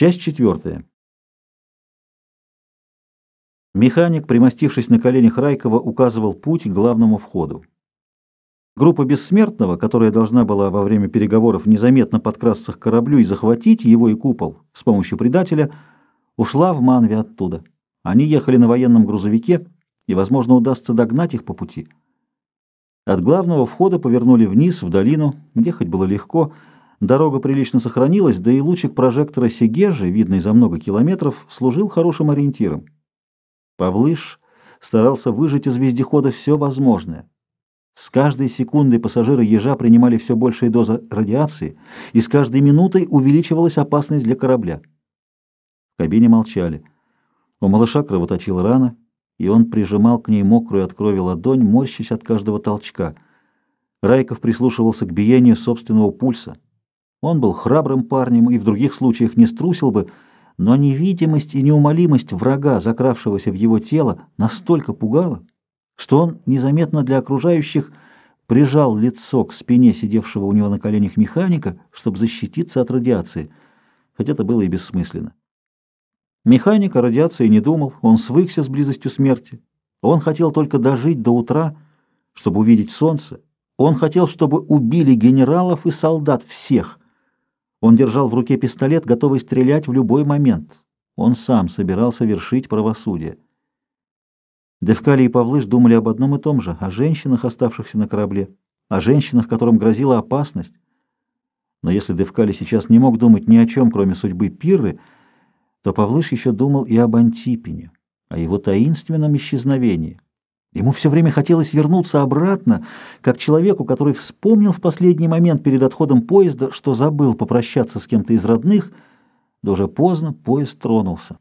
Часть четвертая. Механик, примостившись на коленях Райкова, указывал путь к главному входу. Группа Бессмертного, которая должна была во время переговоров незаметно подкрасться к кораблю и захватить его и купол с помощью предателя, ушла в Манве оттуда. Они ехали на военном грузовике, и, возможно, удастся догнать их по пути. От главного входа повернули вниз, в долину, ехать было легко, дорога прилично сохранилась, да и лучик прожектора Сегежи, видный за много километров, служил хорошим ориентиром. Павлыш старался выжать из вездехода все возможное. С каждой секундой пассажиры ежа принимали все большие дозы радиации, и с каждой минутой увеличивалась опасность для корабля. В кабине молчали. У малыша кровоточила рана, и он прижимал к ней мокрую от крови ладонь, морщась от каждого толчка. Райков прислушивался к биению собственного пульса. Он был храбрым парнем и в других случаях не струсил бы, но невидимость и неумолимость врага, закравшегося в его тело, настолько пугала, что он незаметно для окружающих прижал лицо к спине сидевшего у него на коленях механика, чтобы защититься от радиации, хотя это было и бессмысленно. Механик о радиации не думал, он свыкся с близостью смерти. Он хотел только дожить до утра, чтобы увидеть солнце. Он хотел, чтобы убили генералов и солдат всех, он держал в руке пистолет, готовый стрелять в любой момент. Он сам собирался вершить правосудие. Девкали и Павлыш думали об одном и том же, о женщинах, оставшихся на корабле, о женщинах, которым грозила опасность. Но если Девкали сейчас не мог думать ни о чем, кроме судьбы Пирры, то Павлыш еще думал и об Антипине, о его таинственном исчезновении. Ему все время хотелось вернуться обратно, как человеку, который вспомнил в последний момент перед отходом поезда, что забыл попрощаться с кем-то из родных, да уже поздно поезд тронулся.